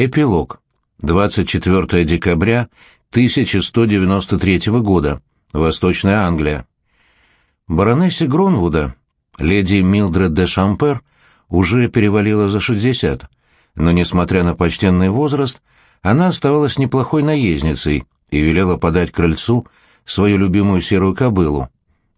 Эпилог. 24 декабря 1193 года. Восточная Англия. Баронессе Гронвуда, леди Милдред де Шампер, уже перевалила за 60, но, несмотря на почтенный возраст, она оставалась неплохой наездницей и велела подать крыльцу свою любимую серую кобылу.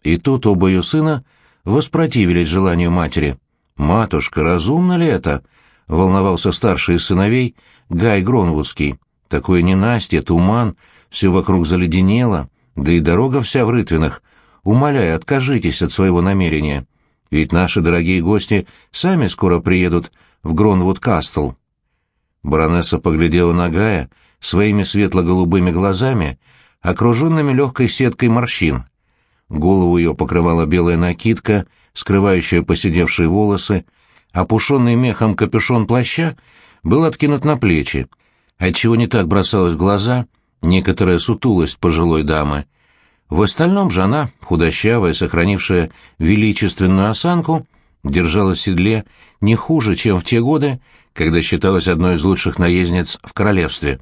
И тут оба ее сына воспротивились желанию матери. «Матушка, разумно ли это?» — волновался старший из сыновей Гай Гронвудский. «Такое ненастье, туман, все вокруг заледенело, да и дорога вся в рытвинах. Умоляю, откажитесь от своего намерения, ведь наши дорогие гости сами скоро приедут в Гронвуд-Кастл». Баронесса поглядела на Гая своими светло-голубыми глазами, окруженными легкой сеткой морщин. Голову ее покрывала белая накидка, скрывающая поседевшие волосы, опушенный мехом капюшон плаща был откинут на плечи, отчего не так бросалась в глаза некоторая сутулость пожилой дамы. В остальном же она, худощавая, сохранившая величественную осанку, держалась в седле не хуже, чем в те годы, когда считалась одной из лучших наездниц в королевстве.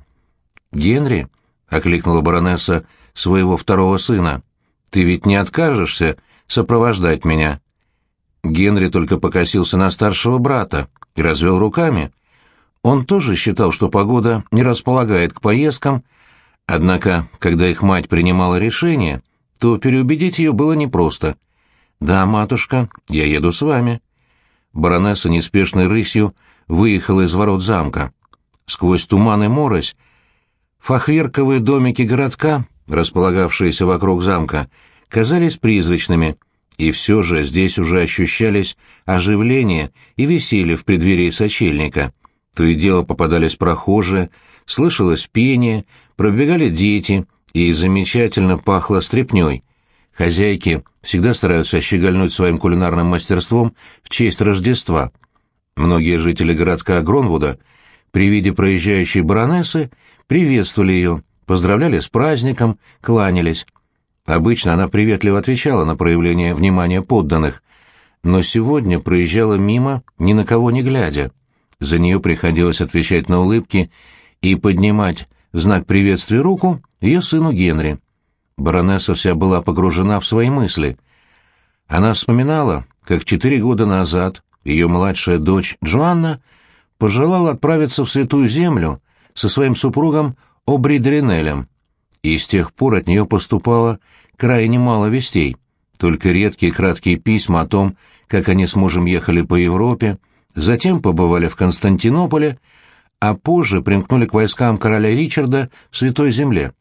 «Генри», — окликнула баронесса своего второго сына, — «ты ведь не откажешься сопровождать меня?» Генри только покосился на старшего брата и развел руками. Он тоже считал, что погода не располагает к поездкам, однако, когда их мать принимала решение, то переубедить ее было непросто. «Да, матушка, я еду с вами». Баронесса неспешной рысью выехала из ворот замка. Сквозь туман и морось фахверковые домики городка, располагавшиеся вокруг замка, казались призрачными, и все же здесь уже ощущались оживление и веселье в преддверии сочельника. То и дело попадались прохожие, слышалось пение, пробегали дети, и замечательно пахло стрепней. Хозяйки всегда стараются щегольнуть своим кулинарным мастерством в честь Рождества. Многие жители городка Гронвуда при виде проезжающей баронессы приветствовали ее, поздравляли с праздником, кланялись. Обычно она приветливо отвечала на проявление внимания подданных, но сегодня проезжала мимо, ни на кого не глядя. За нее приходилось отвечать на улыбки и поднимать в знак приветствия руку ее сыну Генри. Баронесса вся была погружена в свои мысли. Она вспоминала, как четыре года назад ее младшая дочь Джоанна пожелала отправиться в Святую Землю со своим супругом Обридринелем, и с тех пор от нее поступало крайне мало вестей, только редкие краткие письма о том, как они с мужем ехали по Европе, затем побывали в Константинополе, а позже примкнули к войскам короля Ричарда в Святой Земле.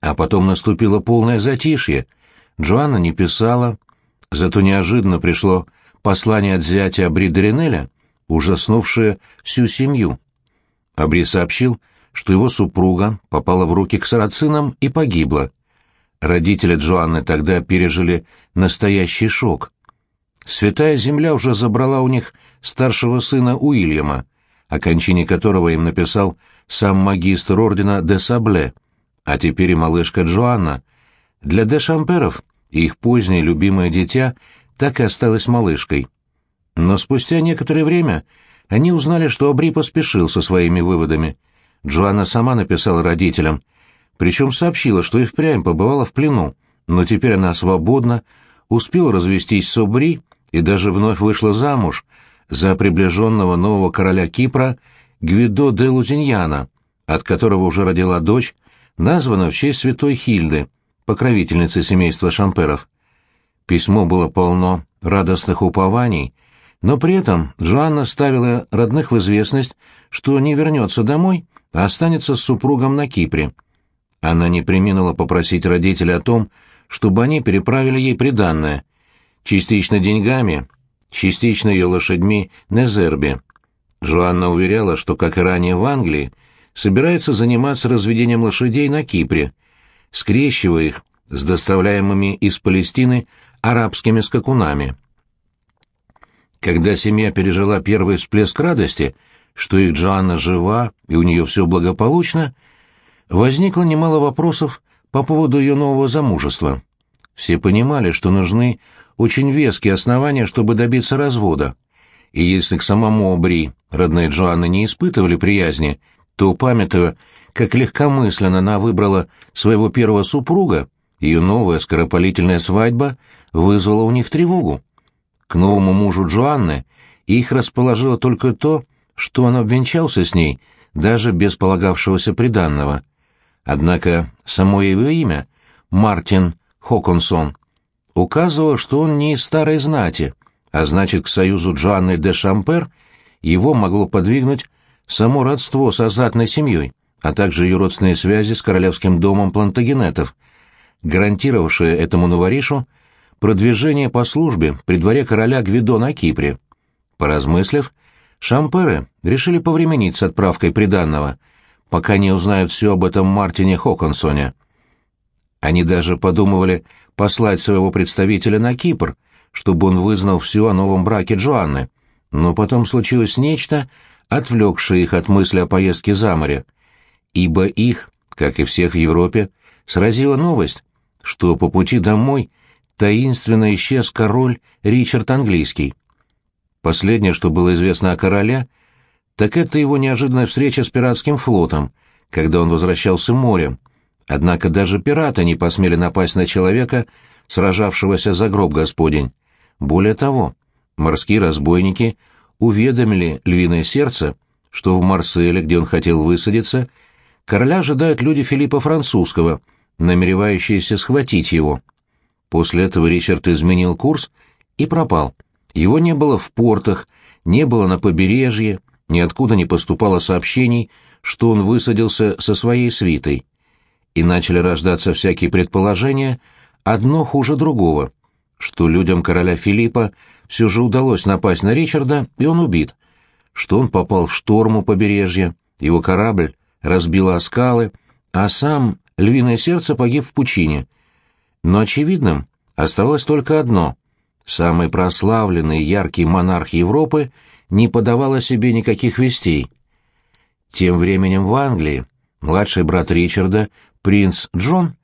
А потом наступило полное затишье. Джоанна не писала, зато неожиданно пришло послание от зятя Абри Доринеля, ужаснувшее всю семью. Абри сообщил, что его супруга попала в руки к сарацинам и погибла. Родители Джоанны тогда пережили настоящий шок. Святая Земля уже забрала у них старшего сына Уильяма, о кончине которого им написал сам магистр ордена де Сабле, а теперь и малышка Джоанна. Для де Шамперов их позднее любимое дитя так и осталось малышкой. Но спустя некоторое время они узнали, что Абри поспешил со своими выводами. Джоанна сама написала родителям, причем сообщила, что и впрямь побывала в плену, но теперь она свободна, успела развестись с Абри и даже вновь вышла замуж за приближенного нового короля Кипра Гвидо де Лузиньяна, от которого уже родила дочь, названа в честь святой Хильды, покровительницы семейства Шамперов. Письмо было полно радостных упований, но при этом Джоанна ставила родных в известность, что не вернется домой, останется с супругом на Кипре. Она не приминула попросить родителей о том, чтобы они переправили ей приданное, частично деньгами, частично ее лошадьми на Зербе. Джоанна уверяла, что, как и ранее в Англии, собирается заниматься разведением лошадей на Кипре, скрещивая их с доставляемыми из Палестины арабскими скакунами. Когда семья пережила первый всплеск радости, что их Джоанна жива и у нее все благополучно, возникло немало вопросов по поводу ее нового замужества. Все понимали, что нужны очень веские основания, чтобы добиться развода, и если к самому Обри родные Джоанны не испытывали приязни, то, памятуя, как легкомысленно она выбрала своего первого супруга, ее новая скоропалительная свадьба вызвала у них тревогу. К новому мужу Джоанны их расположило только то, что он обвенчался с ней, даже без полагавшегося приданного. Однако само его имя, Мартин Хоконсон, указывало, что он не из старой знати, а значит, к союзу Джоанны де Шампер его могло подвигнуть само родство с азатной семьей, а также ее родственные связи с королевским домом плантагенетов, гарантировавшие этому новоришу продвижение по службе при дворе короля Гвидо на Кипре. Поразмыслив, Шамперы решили повременить с отправкой приданного, пока не узнают все об этом Мартине Хоконсоне. Они даже подумывали послать своего представителя на Кипр, чтобы он вызнал все о новом браке Джоанны, но потом случилось нечто, отвлекшее их от мысли о поездке за море, ибо их, как и всех в Европе, сразила новость, что по пути домой таинственно исчез король Ричард Английский. Последнее, что было известно о короле, так это его неожиданная встреча с пиратским флотом, когда он возвращался морем. Однако даже пираты не посмели напасть на человека, сражавшегося за гроб Господень. Более того, морские разбойники уведомили львиное сердце, что в Марселе, где он хотел высадиться, короля ожидают люди Филиппа Французского, намеревающиеся схватить его. После этого Ричард изменил курс и пропал. Его не было в портах, не было на побережье, ниоткуда не поступало сообщений, что он высадился со своей свитой. И начали рождаться всякие предположения, одно хуже другого, что людям короля Филиппа все же удалось напасть на Ричарда, и он убит, что он попал в шторм у побережья, его корабль разбило о скалы, а сам львиное сердце погиб в пучине. Но очевидным оставалось только одно самый прославленный яркий монарх Европы, не подавал о себе никаких вестей. Тем временем в Англии младший брат Ричарда, принц Джон,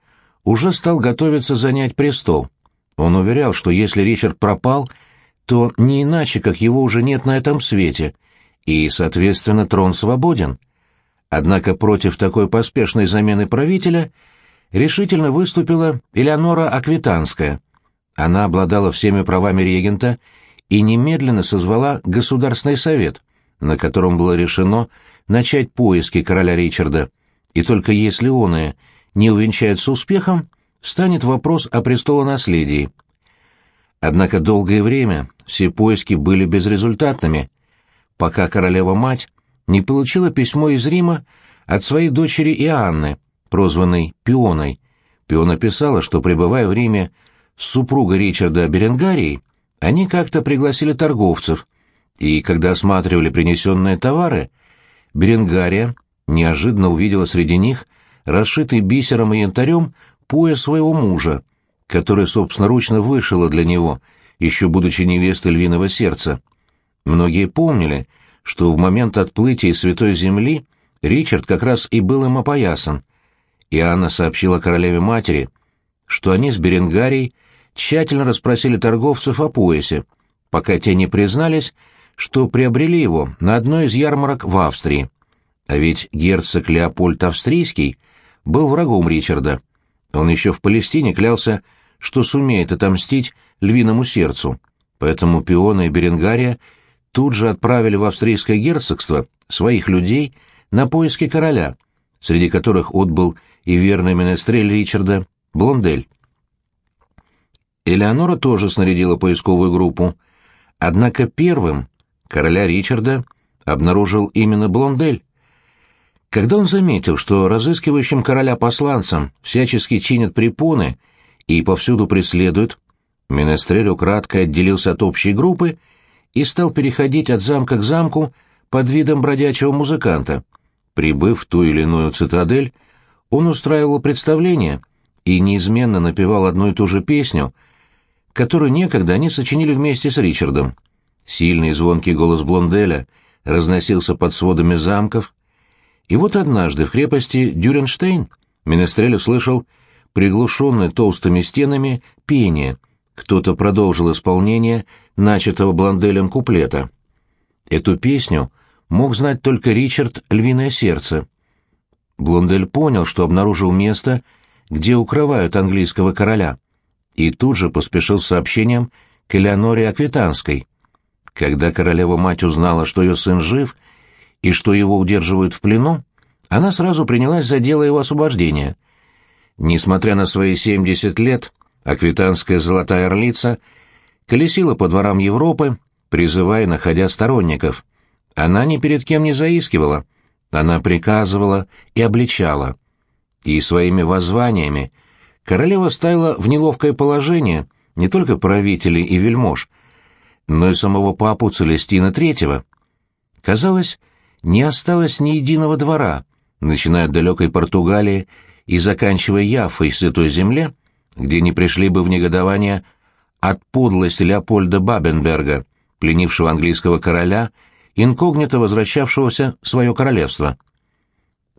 уже стал готовиться занять престол. Он уверял, что если Ричард пропал, то не иначе, как его уже нет на этом свете, и, соответственно, трон свободен. Однако против такой поспешной замены правителя решительно выступила Элеонора Аквитанская — она обладала всеми правами регента и немедленно созвала Государственный совет, на котором было решено начать поиски короля Ричарда, и только если он и не увенчается успехом, встанет вопрос о престолонаследии. Однако долгое время все поиски были безрезультатными, пока королева-мать не получила письмо из Рима от своей дочери Иоанны, прозванной Пионой. Пиона писала, что, пребывая в Риме супруга Ричарда Беренгарии, они как-то пригласили торговцев, и когда осматривали принесенные товары, Беренгария неожиданно увидела среди них расшитый бисером и янтарем пояс своего мужа, который собственноручно вышила для него, еще будучи невестой львиного сердца. Многие помнили, что в момент отплытия из Святой Земли Ричард как раз и был им опоясан, и Анна сообщила королеве-матери, что они с Беренгарией тщательно расспросили торговцев о поясе, пока те не признались, что приобрели его на одной из ярмарок в Австрии. А ведь герцог Леопольд Австрийский был врагом Ричарда. Он еще в Палестине клялся, что сумеет отомстить львиному сердцу, поэтому Пиона и Беренгария тут же отправили в австрийское герцогство своих людей на поиски короля, среди которых отбыл и верный менестрель Ричарда Блондель. Элеонора тоже снарядила поисковую группу. Однако первым короля Ричарда обнаружил именно Блондель. Когда он заметил, что разыскивающим короля посланцам всячески чинят препоны и повсюду преследуют, Менестрель украдкой отделился от общей группы и стал переходить от замка к замку под видом бродячего музыканта. Прибыв в ту или иную цитадель, он устраивал представление и неизменно напевал одну и ту же песню — которую некогда они сочинили вместе с Ричардом. Сильный звонкий голос Блонделя разносился под сводами замков. И вот однажды в крепости Дюренштейн Менестрель услышал приглушенное толстыми стенами пение. Кто-то продолжил исполнение начатого Блонделем куплета. Эту песню мог знать только Ричард «Львиное сердце». Блондель понял, что обнаружил место, где укрывают английского короля, и тут же поспешил сообщением к Элеоноре Аквитанской. Когда королева-мать узнала, что ее сын жив и что его удерживают в плену, она сразу принялась за дело его освобождения. Несмотря на свои 70 лет, аквитанская золотая орлица колесила по дворам Европы, призывая, находя сторонников. Она ни перед кем не заискивала, она приказывала и обличала. И своими воззваниями королева ставила в неловкое положение не только правителей и вельмож, но и самого папу Целестина III. Казалось, не осталось ни единого двора, начиная от далекой Португалии и заканчивая Яфой, Святой Земле, где не пришли бы в негодование от подлости Леопольда Бабенберга, пленившего английского короля, инкогнито возвращавшегося в свое королевство.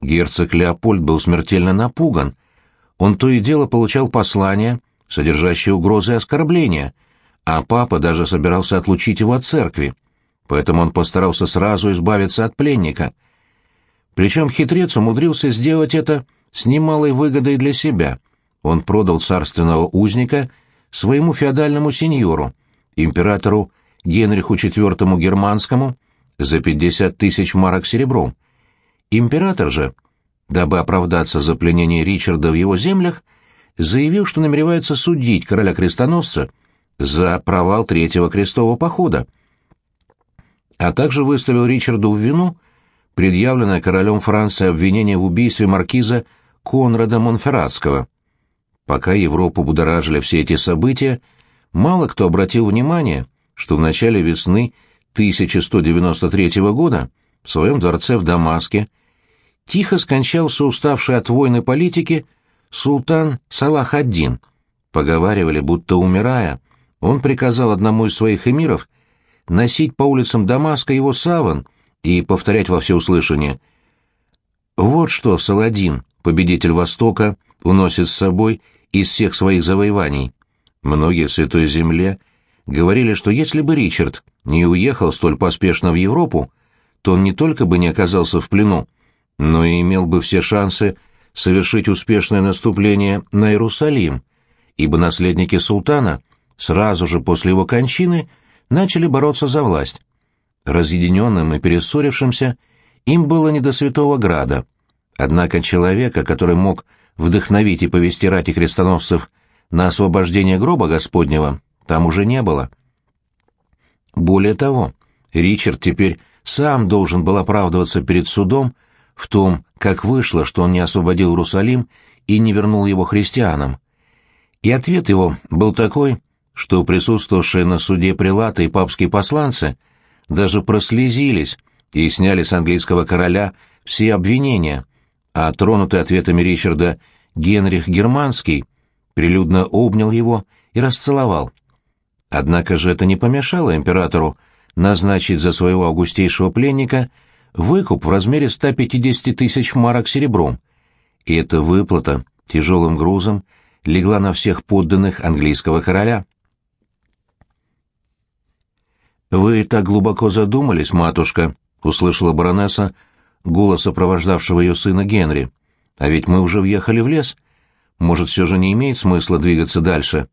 Герцог Леопольд был смертельно напуган. Он то и дело получал послания, содержащие угрозы и оскорбления, а папа даже собирался отлучить его от церкви, поэтому он постарался сразу избавиться от пленника. Причем хитрец умудрился сделать это с немалой выгодой для себя. Он продал царственного узника своему феодальному сеньору, императору Генриху IV Германскому, за 50 тысяч марок серебром. Император же, дабы оправдаться за пленение Ричарда в его землях, заявил, что намеревается судить короля-крестоносца за провал Третьего крестового похода, а также выставил Ричарду в вину предъявленное королем Франции обвинение в убийстве маркиза Конрада Монферратского. Пока Европу будоражили все эти события, мало кто обратил внимание, что в начале весны 1193 года в своем дворце в Дамаске тихо скончался уставший от войны политики султан Салах ад-Дин. Поговаривали, будто умирая, он приказал одному из своих эмиров носить по улицам Дамаска его саван и повторять во всеуслышание «Вот что Саладин, победитель Востока, уносит с собой из всех своих завоеваний». Многие в Святой Земле говорили, что если бы Ричард не уехал столь поспешно в Европу, то он не только бы не оказался в плену, но и имел бы все шансы совершить успешное наступление на Иерусалим, ибо наследники султана сразу же после его кончины начали бороться за власть. Разъединенным и перессорившимся им было не до Святого Града, однако человека, который мог вдохновить и повести рати крестоносцев на освобождение гроба Господнего, там уже не было. Более того, Ричард теперь сам должен был оправдываться перед судом в том, как вышло, что он не освободил Иерусалим и не вернул его христианам. И ответ его был такой, что присутствовавшие на суде прилаты и папские посланцы даже прослезились и сняли с английского короля все обвинения, а тронутый ответами Ричарда Генрих Германский прилюдно обнял его и расцеловал. Однако же это не помешало императору назначить за своего августейшего пленника выкуп в размере 150 тысяч марок серебром, и эта выплата тяжелым грузом легла на всех подданных английского короля. «Вы так глубоко задумались, матушка», — услышала баронесса голос сопровождавшего ее сына Генри. «А ведь мы уже въехали в лес. Может, все же не имеет смысла двигаться дальше?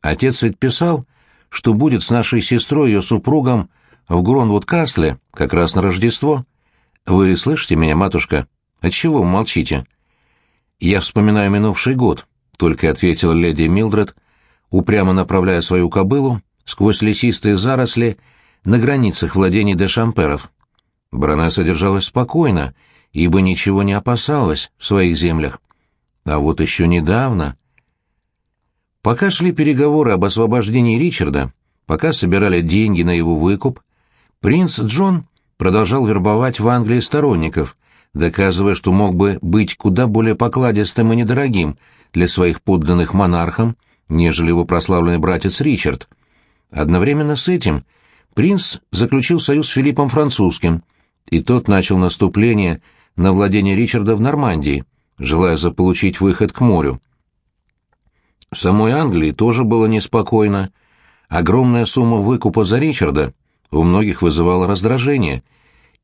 Отец ведь писал, что будет с нашей сестрой и ее супругом в Гронвуд-Касле как раз на Рождество. Вы слышите меня, матушка? Отчего вы молчите? Я вспоминаю минувший год, только ответила леди Милдред, упрямо направляя свою кобылу сквозь лесистые заросли на границах владений де Шамперов. Баронесса держалась спокойно, ибо ничего не опасалась в своих землях. А вот еще недавно... Пока шли переговоры об освобождении Ричарда, пока собирали деньги на его выкуп, принц Джон продолжал вербовать в Англии сторонников, доказывая, что мог бы быть куда более покладистым и недорогим для своих подданных монархам, нежели его прославленный братец Ричард. Одновременно с этим принц заключил союз с Филиппом Французским, и тот начал наступление на владение Ричарда в Нормандии, желая заполучить выход к морю. В самой Англии тоже было неспокойно. Огромная сумма выкупа за Ричарда у многих вызывало раздражение,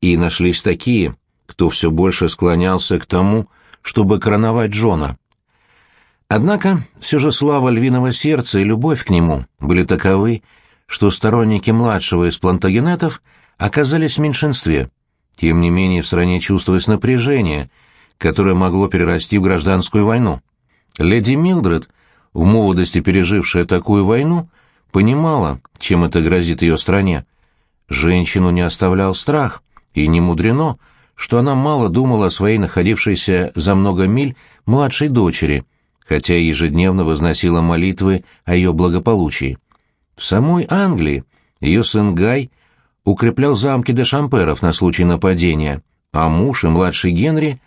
и нашлись такие, кто все больше склонялся к тому, чтобы короновать Джона. Однако все же слава львиного сердца и любовь к нему были таковы, что сторонники младшего из плантагенетов оказались в меньшинстве. Тем не менее в стране чувствовалось напряжение, которое могло перерасти в гражданскую войну. Леди Милдред, в молодости пережившая такую войну, понимала, чем это грозит ее стране. Женщину не оставлял страх, и не мудрено, что она мало думала о своей находившейся за много миль младшей дочери — хотя ежедневно возносила молитвы о ее благополучии. В самой Англии ее сын Гай укреплял замки де Шамперов на случай нападения, а муж и младший Генри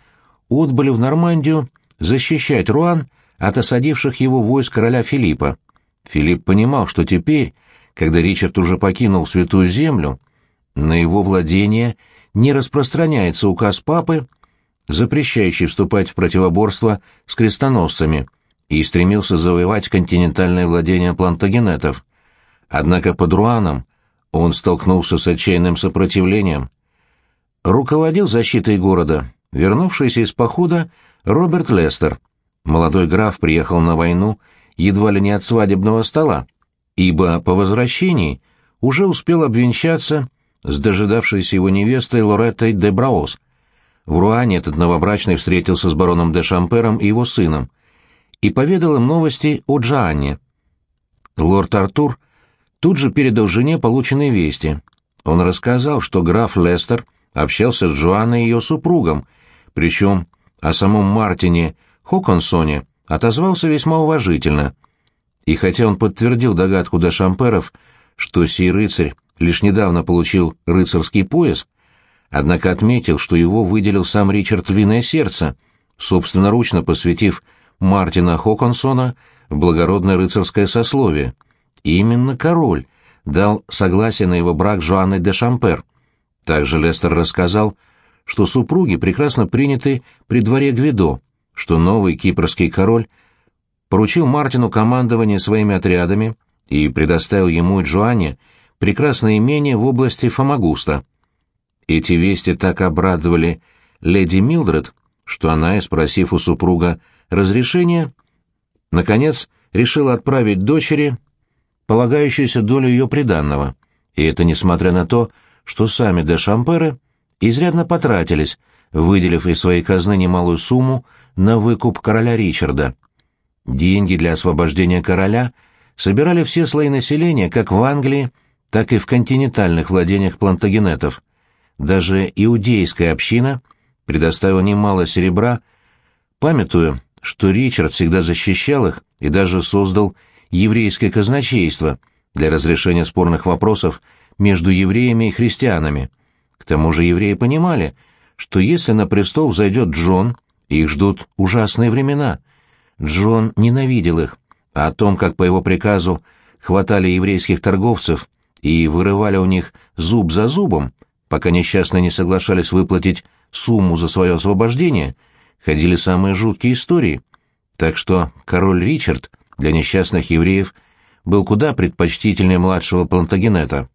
отбыли в Нормандию защищать Руан от осадивших его войск короля Филиппа. Филипп понимал, что теперь, когда Ричард уже покинул Святую Землю, на его владение не распространяется указ папы, запрещающий вступать в противоборство с крестоносцами, и стремился завоевать континентальное владение плантагенетов. Однако под Руаном он столкнулся с отчаянным сопротивлением. Руководил защитой города вернувшийся из похода Роберт Лестер. Молодой граф приехал на войну едва ли не от свадебного стола, ибо по возвращении уже успел обвенчаться с дожидавшейся его невестой Лореттой де Браос. В Руане этот новобрачный встретился с бароном де Шампером и его сыном — и поведал им новости о Джоанне. Лорд Артур тут же передал жене полученные вести. Он рассказал, что граф Лестер общался с Джоанной и ее супругом, причем о самом Мартине Хоконсоне отозвался весьма уважительно. И хотя он подтвердил догадку до Шамперов, что сей рыцарь лишь недавно получил рыцарский пояс, однако отметил, что его выделил сам Ричард Львиное Сердце, собственноручно посвятив Мартина Хоконсона в благородное рыцарское сословие. И именно король дал согласие на его брак с Жуанной де Шампер. Также Лестер рассказал, что супруги прекрасно приняты при дворе Гвидо, что новый кипрский король поручил Мартину командование своими отрядами и предоставил ему и Джоанне прекрасное имение в области Фомагуста. Эти вести так обрадовали леди Милдред, что она, спросив у супруга разрешение, наконец, решила отправить дочери полагающуюся долю ее приданного, и это несмотря на то, что сами де Шамперы изрядно потратились, выделив из своей казны немалую сумму на выкуп короля Ричарда. Деньги для освобождения короля собирали все слои населения как в Англии, так и в континентальных владениях плантагенетов. Даже иудейская община предоставила немало серебра, памятуя что Ричард всегда защищал их и даже создал еврейское казначейство для разрешения спорных вопросов между евреями и христианами. К тому же евреи понимали, что если на престол взойдет Джон, их ждут ужасные времена. Джон ненавидел их, а о том, как по его приказу хватали еврейских торговцев и вырывали у них зуб за зубом, пока несчастные не соглашались выплатить сумму за свое освобождение – ходили самые жуткие истории, так что король Ричард для несчастных евреев был куда предпочтительнее младшего Плантагенета.